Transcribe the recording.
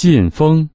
信封。